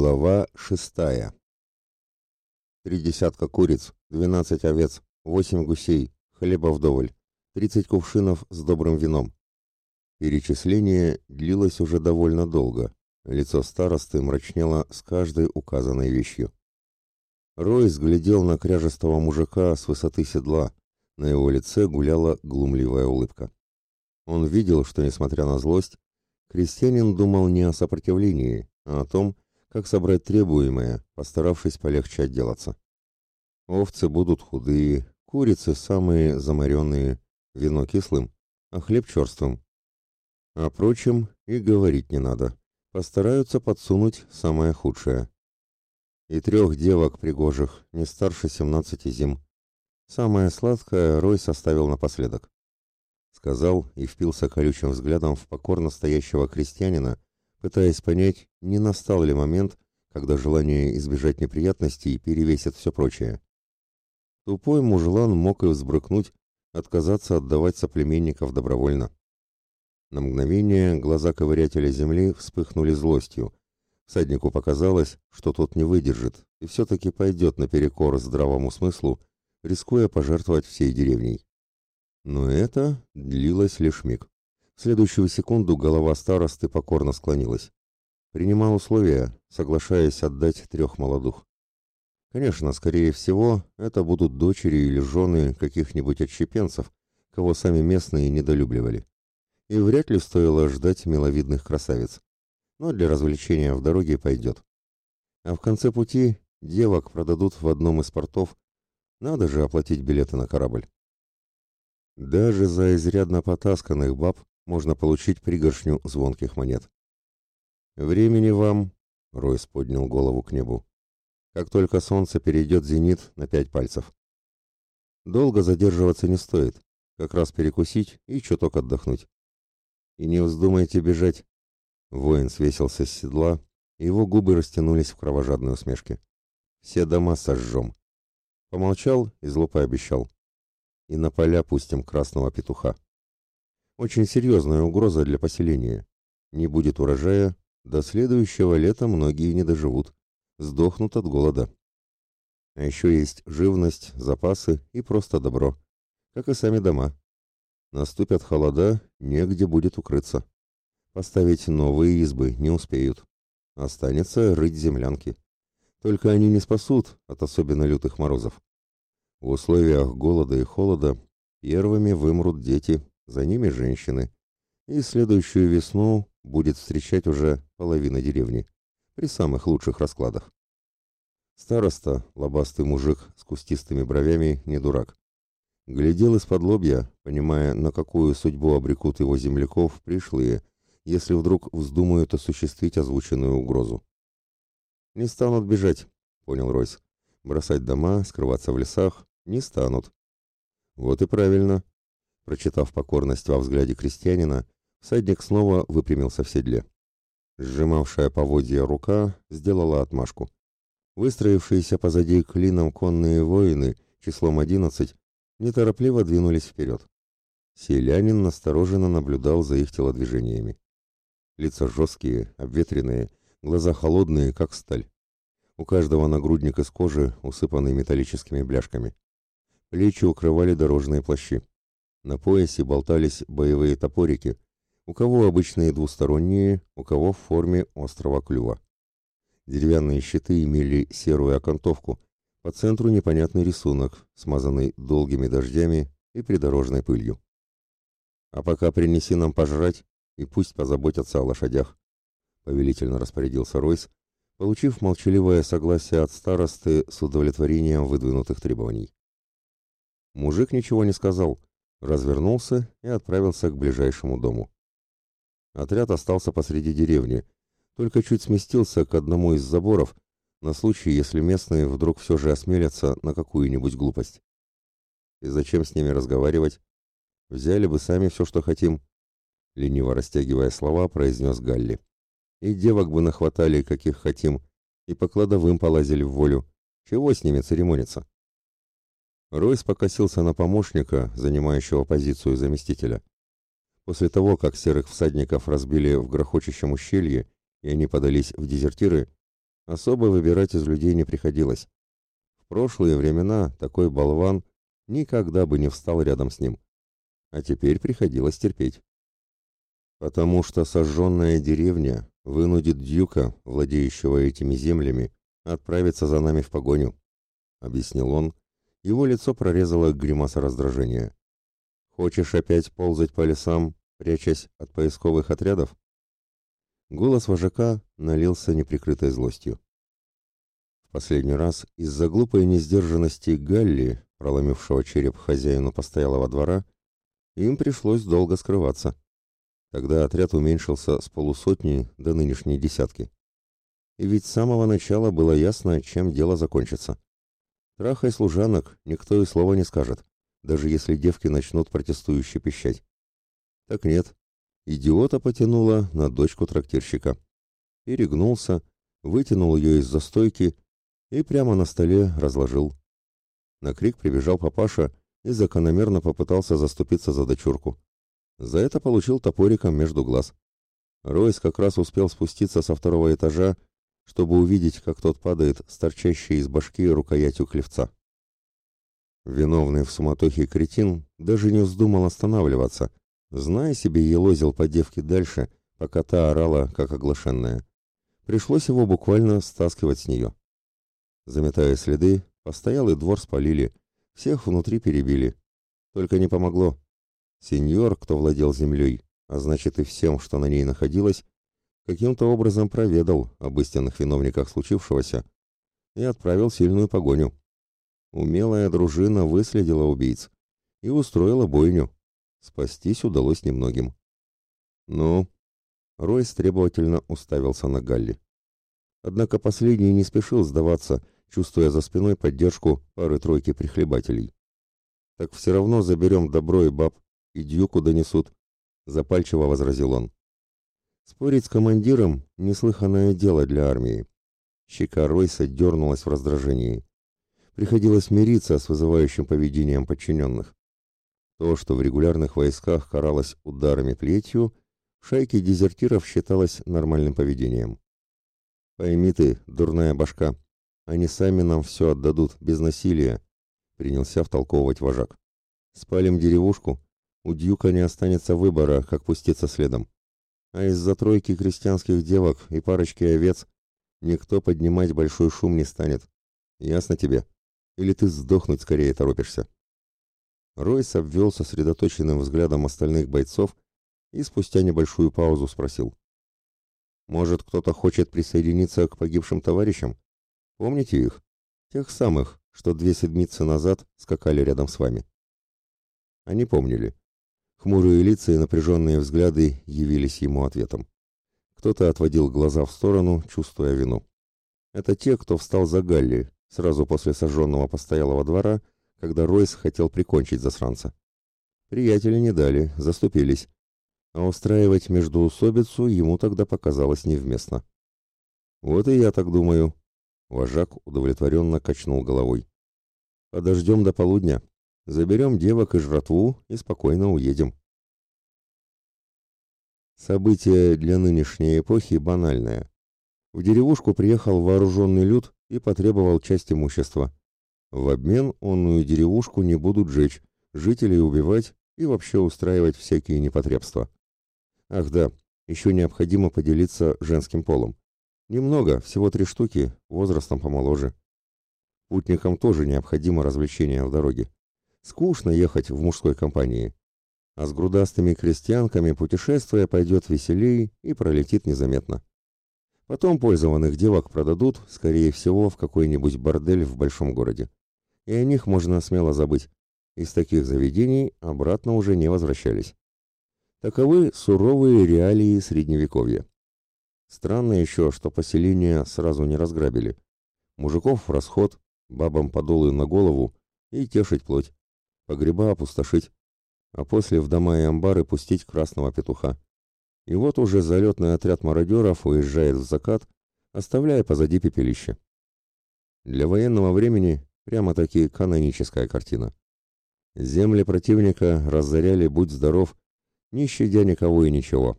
Глава шестая. Три десятка куриц, двенадцать овец, восемь гусей, хлеба вдоволь, тридцать кувшинов с добрым вином. Перечисление длилось уже довольно долго. Лицо старосты мрачнело с каждой указанной вещью. Рой взглядел на кряжестого мужика с высоты седла. На его лице гуляла глумливая улыбка. Он видел, что, несмотря на злость, крестьянин думал не о сопротивлении, а о том, как собрать требуемое, постаравшись полегче отделаться. Овцы будут худые, курицы самые замаренные, вино кислым, а хлеб черствым. О прочем и говорить не надо. Постараются подсунуть самое худшее. И трех девок пригожих, не старше семнадцати зим. Самое сладкое Рой составил напоследок. Сказал и впился колючим взглядом в покорно стоящего крестьянина, пытаясь понять, не настал ли момент, когда желание избежать неприятностей перевесит все прочее. Тупой мужлан мог и взбрыкнуть, отказаться отдавать соплеменников добровольно. На мгновение глаза ковырятеля земли вспыхнули злостью. Всаднику показалось, что тот не выдержит и все-таки пойдет наперекор здравому смыслу, рискуя пожертвовать всей деревней. Но это длилось лишь миг. В следующую секунду голова старосты покорно склонилась. Принимал условия, соглашаясь отдать трех молодух. Конечно, скорее всего, это будут дочери или жены каких-нибудь отщепенцев, кого сами местные недолюбливали. И вряд ли стоило ждать миловидных красавиц. Но для развлечения в дороге пойдет. А в конце пути девок продадут в одном из портов. Надо же оплатить билеты на корабль. Даже за изрядно потасканных баб можно получить пригоршню звонких монет. «Времени вам...» — Ройс поднял голову к небу. «Как только солнце перейдет зенит на пять пальцев. Долго задерживаться не стоит, как раз перекусить и чуток отдохнуть. И не вздумайте бежать». Воин свесился с седла, и его губы растянулись в кровожадной усмешке. «Все дома сожжем». Помолчал и зло пообещал. «И на поля пустим красного петуха». Очень серьезная угроза для поселения. Не будет урожая, до следующего лета многие не доживут, сдохнут от голода. А еще есть живность, запасы и просто добро, как и сами дома. Наступят холода, негде будет укрыться. Поставить новые избы не успеют. Останется рыть землянки. Только они не спасут от особенно лютых морозов. В условиях голода и холода первыми вымрут дети, за ними женщины, и следующую весну будет встречать уже половина деревни, при самых лучших раскладах. Староста, лобастый мужик с кустистыми бровями, не дурак. Глядел из-под лобья, понимая, на какую судьбу обрекут его земляков пришлые, если вдруг вздумают осуществить озвученную угрозу. «Не станут бежать», — понял Ройс. «Бросать дома, скрываться в лесах не станут». «Вот и правильно. Прочитав покорность во взгляде крестьянина, всадник снова выпрямился в седле. Сжимавшая поводья рука сделала отмашку. Выстроившиеся позади клином конные воины, числом одиннадцать, неторопливо двинулись вперед. Селянин настороженно наблюдал за их телодвижениями. Лица жесткие, обветренные, глаза холодные, как сталь. У каждого нагрудник из кожи, усыпанный металлическими бляшками. Плечи укрывали дорожные плащи. На поясе болтались боевые топорики, у кого обычные двусторонние, у кого в форме острого клюва. Деревянные щиты имели серую окантовку, по центру непонятный рисунок, смазанный долгими дождями и придорожной пылью. «А пока принеси нам пожрать, и пусть позаботятся о лошадях», — повелительно распорядился Ройс, получив молчаливое согласие от старосты с удовлетворением выдвинутых требований. Мужик ничего не сказал, развернулся и отправился к ближайшему дому. Отряд остался посреди деревни, только чуть сместился к одному из заборов, на случай, если местные вдруг все же осмелятся на какую-нибудь глупость. И зачем с ними разговаривать? Взяли бы сами все, что хотим. Лениво растягивая слова, произнес Галли. И девок бы нахватали, каких хотим, и по кладовым полазили в волю. Чего с ними церемониться? Ройс покосился на помощника, занимающего позицию заместителя. После того, как серых всадников разбили в грохочущем ущелье, и они подались в дезертиры, особо выбирать из людей не приходилось. В прошлые времена такой болван никогда бы не встал рядом с ним. А теперь приходилось терпеть. Потому что сожженная деревня вынудит Дьюка, владеющего этими землями, отправиться за нами в погоню, — объяснил он. Его лицо прорезало гримаса раздражения. «Хочешь опять ползать по лесам, прячась от поисковых отрядов?» Голос вожака налился неприкрытой злостью. В последний раз из-за глупой несдержанности Галли, проломившего череп хозяину постоялого двора, им пришлось долго скрываться. Тогда отряд уменьшился с полусотни до нынешней десятки. И ведь с самого начала было ясно, чем дело закончится. Трахай служанок никто и слова не скажет, даже если девки начнут протестующе пищать. Так нет, идиота потянула на дочку трактирщика. Перегнулся, вытянул ее из застойки и прямо на столе разложил. На крик прибежал папаша и закономерно попытался заступиться за дочурку. За это получил топориком между глаз. Ройс как раз успел спуститься со второго этажа, чтобы увидеть, как тот падает с торчащей из башки рукоятью клевца. Виновный в суматохе кретин даже не вздумал останавливаться, зная себе елозил по девке дальше, пока та орала, как оглашенная. Пришлось его буквально стаскивать с нее. Заметая следы, постоялый двор спалили, всех внутри перебили. Только не помогло. Сеньор, кто владел землей, а значит и всем, что на ней находилось, каким-то образом проведал об истинных виновниках случившегося и отправил сильную погоню. Умелая дружина выследила убийц и устроила бойню. Спастись удалось немногим. «Ну?» Ройс требовательно уставился на Галли. Однако последний не спешил сдаваться, чувствуя за спиной поддержку пары-тройки прихлебателей. «Так все равно заберем добро и баб, и дьюку донесут», — запальчиво возразил он. Спорить с командиром — неслыханное дело для армии. Щека Ройса дернулась в раздражении. Приходилось мириться с вызывающим поведением подчиненных. То, что в регулярных войсках каралось ударами плетью, в шайке дезертиров считалось нормальным поведением. «Пойми ты, дурная башка, они сами нам все отдадут, без насилия», — принялся втолковывать вожак. «Спалим деревушку, у Дьюка не останется выбора, как пуститься следом. А из-за тройки крестьянских девок и парочки овец никто поднимать большой шум не станет. Ясно тебе? Или ты сдохнуть скорее торопишься?» Ройс обвел сосредоточенным взглядом остальных бойцов и спустя небольшую паузу спросил. «Может, кто-то хочет присоединиться к погибшим товарищам? Помните их? Тех самых, что две седмицы назад скакали рядом с вами?» Они помнили. Хмурые лица и напряженные взгляды явились ему ответом. Кто-то отводил глаза в сторону, чувствуя вину. Это те, кто встал за Галли, сразу после сожженного постоялого двора, когда Ройс хотел прикончить засранца. Приятели не дали, заступились. А устраивать междуусобицу ему тогда показалось невместно. «Вот и я так думаю», — вожак удовлетворенно качнул головой. «Подождем до полудня, Заберем девок и жратву и спокойно уедем. Событие для нынешней эпохи банальное. В деревушку приехал вооруженный люд и потребовал часть имущества. В обмен онную деревушку не будут жечь, жителей убивать и вообще устраивать всякие непотребства. Ах да, еще необходимо поделиться женским полом. Немного, всего три штуки, возрастом помоложе. Путникам тоже необходимо развлечение в дороге. Скучно ехать в мужской компании. А с грудастыми крестьянками путешествие пойдет веселей и пролетит незаметно. Потом пользованных девок продадут, скорее всего, в какой-нибудь бордель в большом городе. И о них можно смело забыть. Из таких заведений обратно уже не возвращались. Таковы суровые реалии Средневековья. Странно еще, что поселение сразу не разграбили. Мужиков в расход, бабам подолы на голову и тешить плоть погреба опустошить, а после в дома и амбары пустить красного петуха. И вот уже залетный отряд мародеров уезжает в закат, оставляя позади пепелище. Для военного времени прямо-таки каноническая картина. Земли противника разоряли «Будь здоров», не щадя никого и ничего.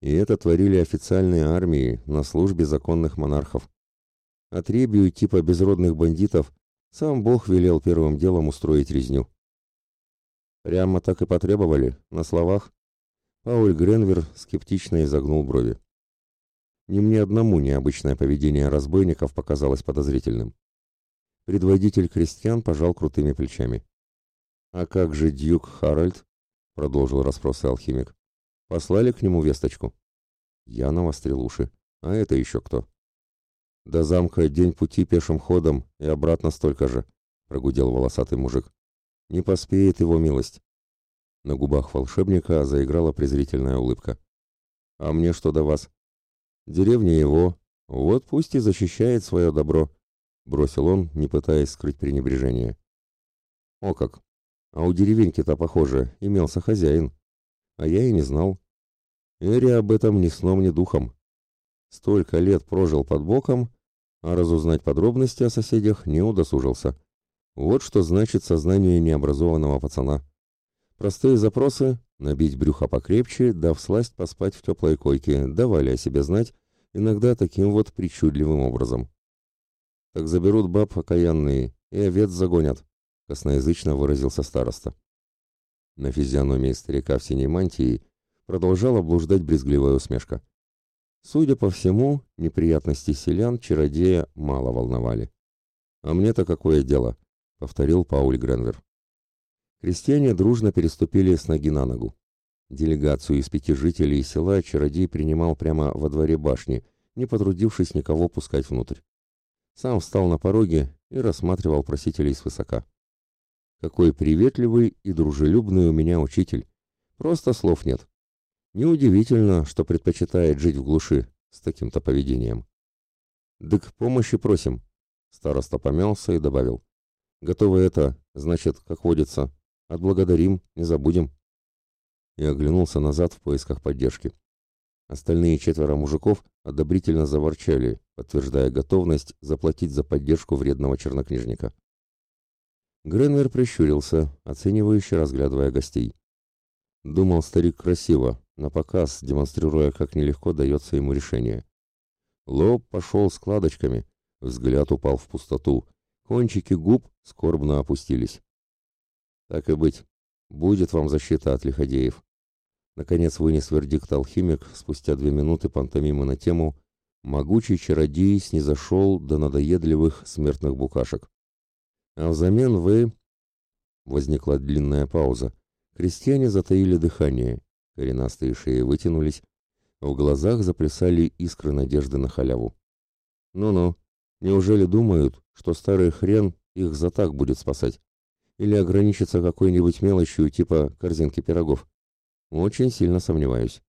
И это творили официальные армии на службе законных монархов. Отребью типа безродных бандитов сам Бог велел первым делом устроить резню. Прямо так и потребовали, на словах. Пауль Гренвер скептично изогнул брови. Ни мне одному необычное поведение разбойников показалось подозрительным. Предводитель крестьян пожал крутыми плечами. «А как же дьюк Харальд?» — продолжил расспросы алхимик. «Послали к нему весточку?» Я навострил уши. «А это еще кто?» «До замка день пути пешим ходом и обратно столько же», — прогудел волосатый мужик. «Не поспеет его милость». На губах волшебника заиграла презрительная улыбка. «А мне что до вас?» «Деревня его. Вот пусть и защищает свое добро», — бросил он, не пытаясь скрыть пренебрежение. «О как! А у деревеньки-то, похоже, имелся хозяин. А я и не знал. Эри об этом ни сном, ни духом. Столько лет прожил под боком, а разузнать подробности о соседях не удосужился. Вот что значит сознание необразованного пацана. Простые запросы — набить брюхо покрепче, дав сласть поспать в теплой койке, давали о себе знать, иногда таким вот причудливым образом. Так заберут баб окаянные и овец загонят, косноязычно выразился староста. На физиономии старика в синей мантии продолжала блуждать брезгливая усмешка. Судя по всему, неприятности селян чародея мало волновали. «А мне-то какое дело?» — повторил Пауль Гренвер. Крестьяне дружно переступили с ноги на ногу. Делегацию из пяти жителей села чародей принимал прямо во дворе башни, не потрудившись никого пускать внутрь. Сам встал на пороге и рассматривал просителей свысока. «Какой приветливый и дружелюбный у меня учитель! Просто слов нет!» Неудивительно, что предпочитает жить в глуши с таким-то поведением. «Дык, помощи просим», — староста помялся и добавил. «Готовы это, значит, как водится. Отблагодарим, не забудем». И оглянулся назад в поисках поддержки. Остальные четверо мужиков одобрительно заворчали, подтверждая готовность заплатить за поддержку вредного чернокнижника. Гренвер прищурился, оценивающе разглядывая гостей. Думал старик красиво, на показ, демонстрируя, как нелегко дается ему решение. Лоб пошел складочками, взгляд упал в пустоту, кончики губ скорбно опустились. Так и быть, будет вам защита от лиходеев. Наконец вынес вердикт алхимик спустя две минуты пантомимы на тему «Могучий чародей снизошел до надоедливых смертных букашек». А взамен вы... Возникла длинная пауза. Крестьяне затаили дыхание, Коренастые шеи вытянулись, в глазах заплясали искры надежды на халяву. Ну-ну, неужели думают, что старый хрен их за так будет спасать? Или ограничится какой-нибудь мелочью типа корзинки пирогов? Очень сильно сомневаюсь.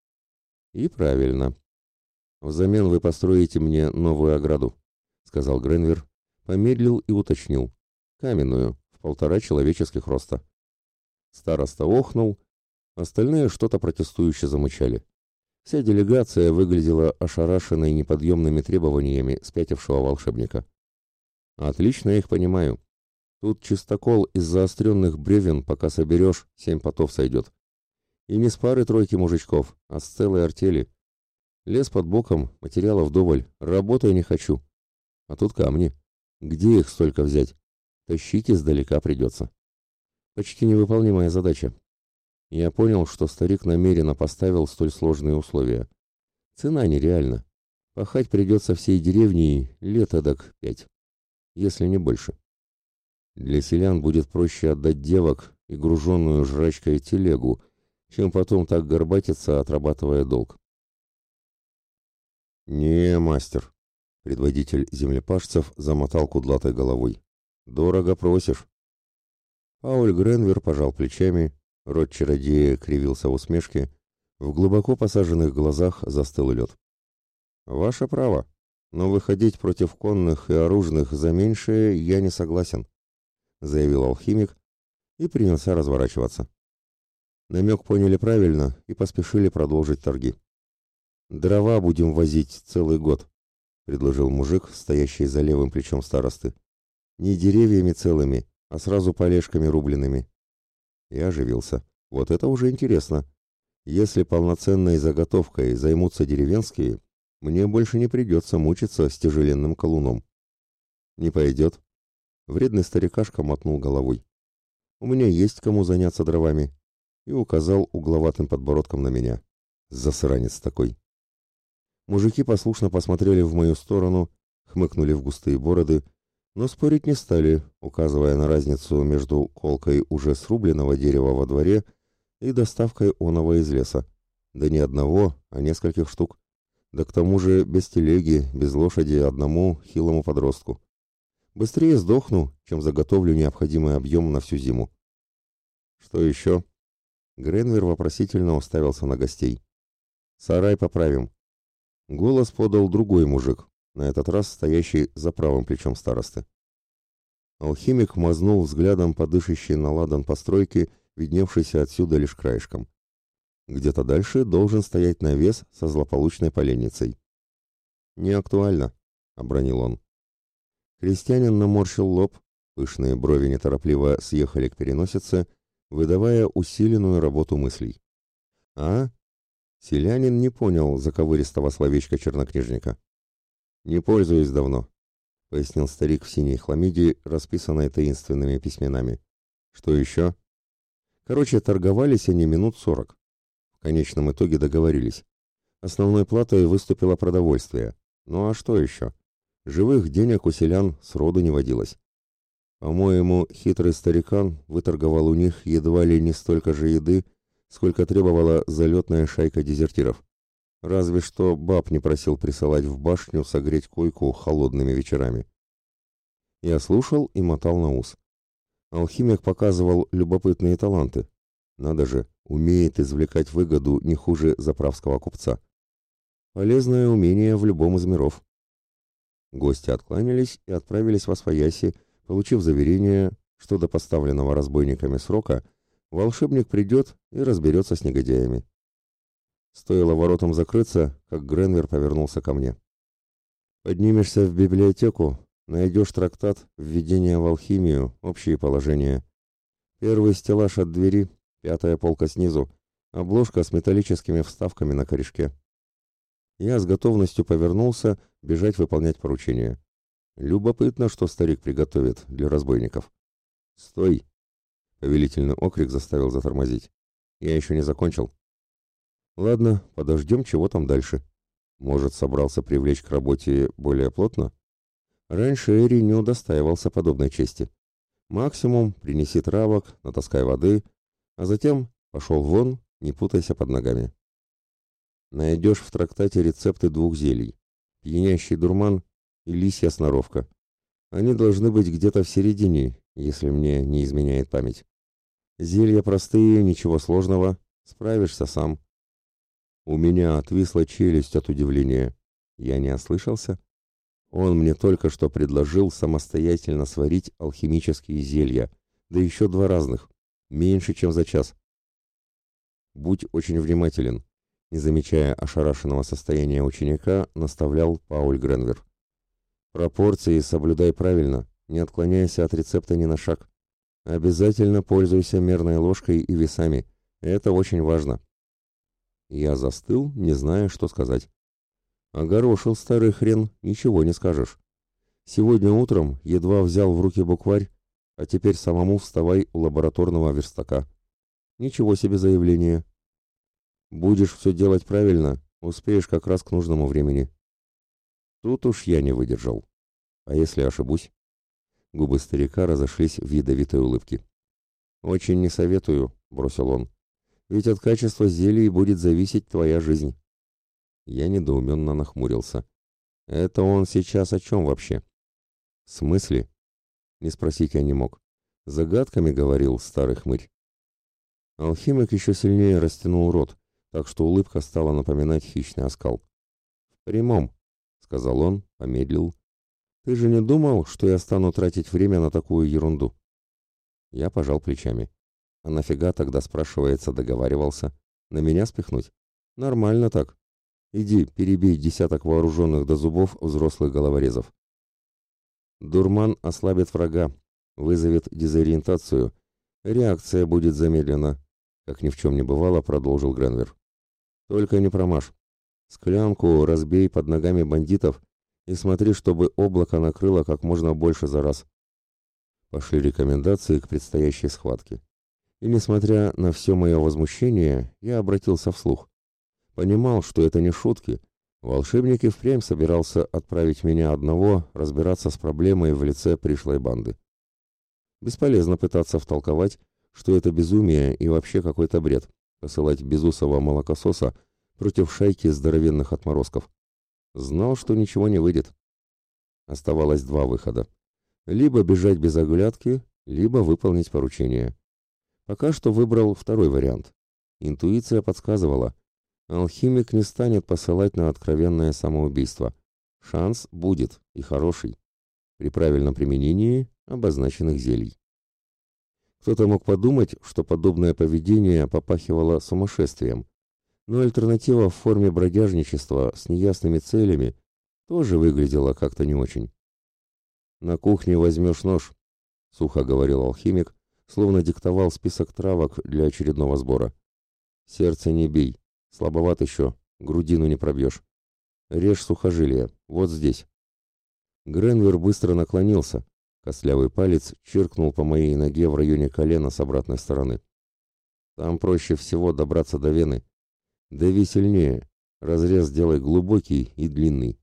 И правильно. Взамен вы построите мне новую ограду, сказал Гренвер, помедлил и уточнил. Каменную, в полтора человеческих роста. Староста охнул Остальные что-то протестующе замычали. Вся делегация выглядела ошарашенной неподъемными требованиями спятившего волшебника. «Отлично их понимаю. Тут чистокол из заостренных бревен, пока соберешь, семь потов сойдет. И не с пары тройки мужичков, а с целой артели. Лес под боком, материалов вдоволь, работай не хочу. А тут камни. Где их столько взять? Тащить издалека придется. Почти невыполнимая задача, я понял, что старик намеренно поставил столь сложные условия. Цена нереальна. Пахать придется всей деревней лет эдак пять, если не больше. Для селян будет проще отдать девок и груженную жрачкой телегу, чем потом так горбатиться, отрабатывая долг. «Не, мастер», — предводитель землепашцев замотал кудлатой головой. «Дорого просишь». Пауль Гренвер пожал плечами Рот чародея кривился в усмешке, в глубоко посаженных глазах застыл лед. «Ваше право, но выходить против конных и оружных за меньшее я не согласен», заявил алхимик и принялся разворачиваться. Намек поняли правильно и поспешили продолжить торги. «Дрова будем возить целый год», — предложил мужик, стоящий за левым плечом старосты. «Не деревьями целыми, а сразу полежками рубленными и оживился. Вот это уже интересно. Если полноценной заготовкой займутся деревенские, мне больше не придется мучиться с тяжеленным колуном. Не пойдет. Вредный старикашка мотнул головой. У меня есть кому заняться дровами. И указал угловатым подбородком на меня. Засранец такой. Мужики послушно посмотрели в мою сторону, хмыкнули в густые бороды, но спорить не стали, указывая на разницу между колкой уже срубленного дерева во дворе и доставкой оного из леса. Да не одного, а нескольких штук. Да к тому же без телеги, без лошади одному хилому подростку. Быстрее сдохну, чем заготовлю необходимый объем на всю зиму. Что еще? Гренвер вопросительно уставился на гостей. Сарай поправим. Голос подал другой мужик, на этот раз стоящий за правым плечом старосты. Алхимик мазнул взглядом по дышащей на ладан постройки, видневшейся отсюда лишь краешком. Где-то дальше должен стоять навес со злополучной поленницей. «Не актуально», — обронил он. Крестьянин наморщил лоб, пышные брови неторопливо съехали к переносице, выдавая усиленную работу мыслей. «А?» Селянин не понял заковыристого словечка чернокнижника. «Не пользуюсь давно», — пояснил старик в синей хламиде, расписанной таинственными письменами. «Что еще?» Короче, торговались они минут сорок конечном итоге договорились. Основной платой выступило продовольствие. Ну а что еще? Живых денег у селян сроду не водилось. По-моему, хитрый старикан выторговал у них едва ли не столько же еды, сколько требовала залетная шайка дезертиров. Разве что баб не просил присылать в башню согреть койку холодными вечерами. Я слушал и мотал на ус. Алхимик показывал любопытные таланты. Надо же, умеет извлекать выгоду не хуже заправского купца. Полезное умение в любом из миров. Гости откланялись и отправились во свояси, получив заверение, что до поставленного разбойниками срока волшебник придет и разберется с негодяями. Стоило воротам закрыться, как Гренвер повернулся ко мне. «Поднимешься в библиотеку, найдешь трактат «Введение в алхимию. Общие положения». Первый стеллаж от двери, Пятая полка снизу. Обложка с металлическими вставками на корешке. Я с готовностью повернулся бежать выполнять поручение. Любопытно, что старик приготовит для разбойников. «Стой!» — повелительный окрик заставил затормозить. «Я еще не закончил». «Ладно, подождем, чего там дальше. Может, собрался привлечь к работе более плотно?» Раньше Эри не удостаивался подобной чести. Максимум принеси травок, натаскай воды — а затем пошел вон, не путайся под ногами. Найдешь в трактате рецепты двух зелий. Пьянящий дурман и лисья сноровка. Они должны быть где-то в середине, если мне не изменяет память. Зелья простые, ничего сложного, справишься сам. У меня отвисла челюсть от удивления. Я не ослышался? Он мне только что предложил самостоятельно сварить алхимические зелья, да еще два разных. Меньше, чем за час. Будь очень внимателен. Не замечая ошарашенного состояния ученика, наставлял Пауль Гренвер. Пропорции соблюдай правильно, не отклоняйся от рецепта ни на шаг. Обязательно пользуйся мерной ложкой и весами. Это очень важно. Я застыл, не зная, что сказать. Огорошил старый хрен, ничего не скажешь. Сегодня утром едва взял в руки букварь, а теперь самому вставай у лабораторного верстака. Ничего себе заявление. Будешь все делать правильно, успеешь как раз к нужному времени. Тут уж я не выдержал. А если ошибусь? Губы старика разошлись в ядовитой улыбке. «Очень не советую», — бросил он. «Ведь от качества зелий будет зависеть твоя жизнь». Я недоуменно нахмурился. «Это он сейчас о чем вообще?» «В смысле?» Не спросить я не мог. Загадками говорил старый хмырь. Алхимик еще сильнее растянул рот, так что улыбка стала напоминать хищный оскал. «В прямом», — сказал он, помедлил. «Ты же не думал, что я стану тратить время на такую ерунду?» Я пожал плечами. «А нафига тогда, спрашивается, договаривался? На меня спихнуть? Нормально так. Иди, перебей десяток вооруженных до зубов взрослых головорезов. Дурман ослабит врага, вызовет дезориентацию. Реакция будет замедлена, как ни в чем не бывало, продолжил Гренвер. Только не промажь. Склянку разбей под ногами бандитов и смотри, чтобы облако накрыло как можно больше за раз. Пошли рекомендации к предстоящей схватке. И несмотря на все мое возмущение, я обратился вслух. Понимал, что это не шутки. Волшебник и впрямь собирался отправить меня одного разбираться с проблемой в лице пришлой банды. Бесполезно пытаться втолковать, что это безумие и вообще какой-то бред, посылать безусого молокососа против шайки здоровенных отморозков. Знал, что ничего не выйдет. Оставалось два выхода. Либо бежать без оглядки, либо выполнить поручение. Пока что выбрал второй вариант. Интуиция подсказывала. Алхимик не станет посылать на откровенное самоубийство. Шанс будет, и хороший. При правильном применении обозначенных зелий. Кто-то мог подумать, что подобное поведение попахивало сумасшествием, но альтернатива в форме бродяжничества с неясными целями тоже выглядела как-то не очень. «На кухне возьмешь нож», — сухо говорил алхимик, словно диктовал список травок для очередного сбора. «Сердце не бей, слабоват еще, грудину не пробьешь. Режь сухожилие, вот здесь». Гренвер быстро наклонился. Костлявый палец чиркнул по моей ноге в районе колена с обратной стороны. Там проще всего добраться до вены, Дави сильнее. Разрез делай глубокий и длинный.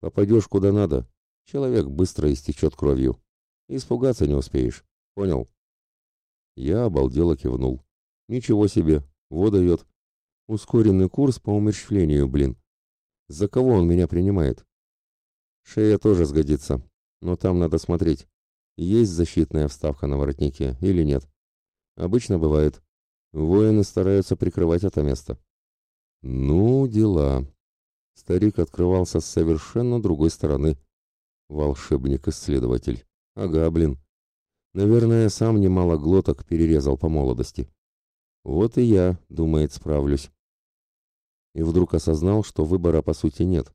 Попадешь куда надо, человек быстро истечет кровью. Испугаться не успеешь. Понял? Я обалдело кивнул. Ничего себе, вот дает. Ускоренный курс по умерщвлению, блин. За кого он меня принимает? Шея тоже сгодится, но там надо смотреть, есть защитная вставка на воротнике или нет. Обычно бывает. Воины стараются прикрывать это место. Ну, дела. Старик открывался с совершенно другой стороны. Волшебник-исследователь. Ага, блин. Наверное, сам немало глоток перерезал по молодости. Вот и я, думает, справлюсь. И вдруг осознал, что выбора по сути нет.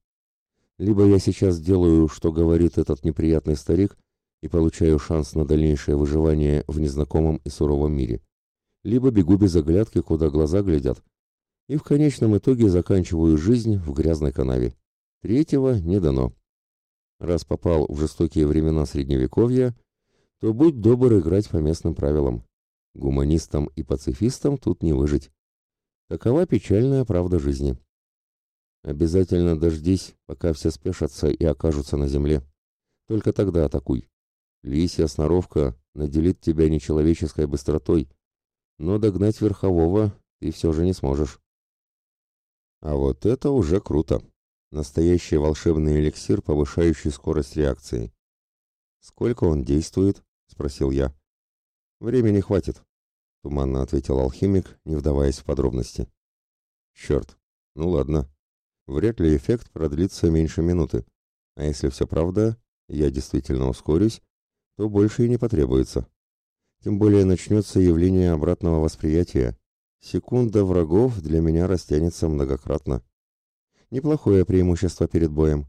Либо я сейчас делаю, что говорит этот неприятный старик, и получаю шанс на дальнейшее выживание в незнакомом и суровом мире. Либо бегу без оглядки, куда глаза глядят, и в конечном итоге заканчиваю жизнь в грязной канаве. Третьего не дано. Раз попал в жестокие времена Средневековья, то будь добр играть по местным правилам. Гуманистам и пацифистам тут не выжить. Такова печальная правда жизни. Обязательно дождись, пока все спешатся и окажутся на земле. Только тогда атакуй. Лисья сноровка наделит тебя нечеловеческой быстротой, но догнать верхового ты все же не сможешь. А вот это уже круто. Настоящий волшебный эликсир, повышающий скорость реакции. «Сколько он действует?» — спросил я. «Времени хватит», — туманно ответил алхимик, не вдаваясь в подробности. «Черт, ну ладно. Вряд ли эффект продлится меньше минуты. А если все правда, я действительно ускорюсь, то больше и не потребуется. Тем более начнется явление обратного восприятия, Секунда врагов для меня растянется многократно. Неплохое преимущество перед боем.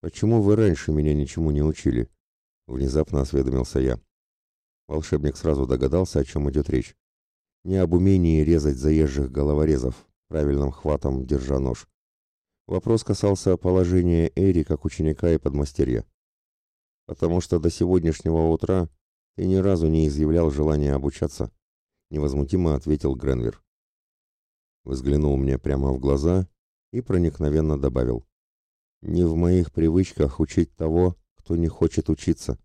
Почему вы раньше меня ничему не учили? Внезапно осведомился я. Волшебник сразу догадался, о чем идет речь. Не об умении резать заезжих головорезов, правильным хватом держа нож. Вопрос касался положения Эри как ученика и подмастерья. Потому что до сегодняшнего утра ты ни разу не изъявлял желания обучаться невозмутимо ответил Гренвер. Взглянул мне прямо в глаза и проникновенно добавил. Не в моих привычках учить того, кто не хочет учиться.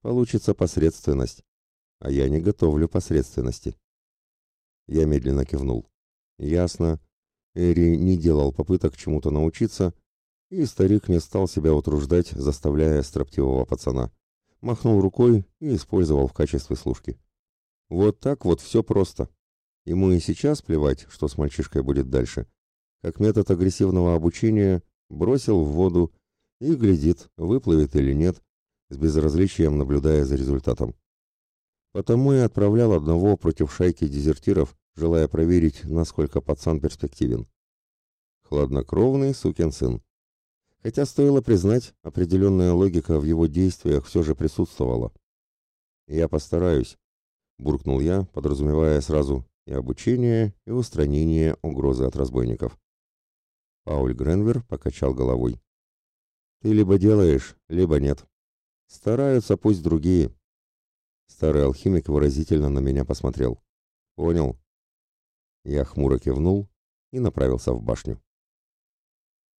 Получится посредственность, а я не готовлю посредственности. Я медленно кивнул. Ясно. Эри не делал попыток чему-то научиться, и старик не стал себя утруждать, заставляя строптивого пацана. Махнул рукой и использовал в качестве служки. Вот так вот все просто. Ему и сейчас плевать, что с мальчишкой будет дальше. Как метод агрессивного обучения бросил в воду и глядит, выплывет или нет, с безразличием наблюдая за результатом. Потому и отправлял одного против шайки дезертиров, желая проверить, насколько пацан перспективен. Хладнокровный сукин сын. Хотя стоило признать, определенная логика в его действиях все же присутствовала. Я постараюсь, буркнул я, подразумевая сразу и обучение, и устранение угрозы от разбойников. Пауль Гренвер покачал головой. Ты либо делаешь, либо нет. Стараются пусть другие. Старый алхимик выразительно на меня посмотрел. Понял. Я хмуро кивнул и направился в башню.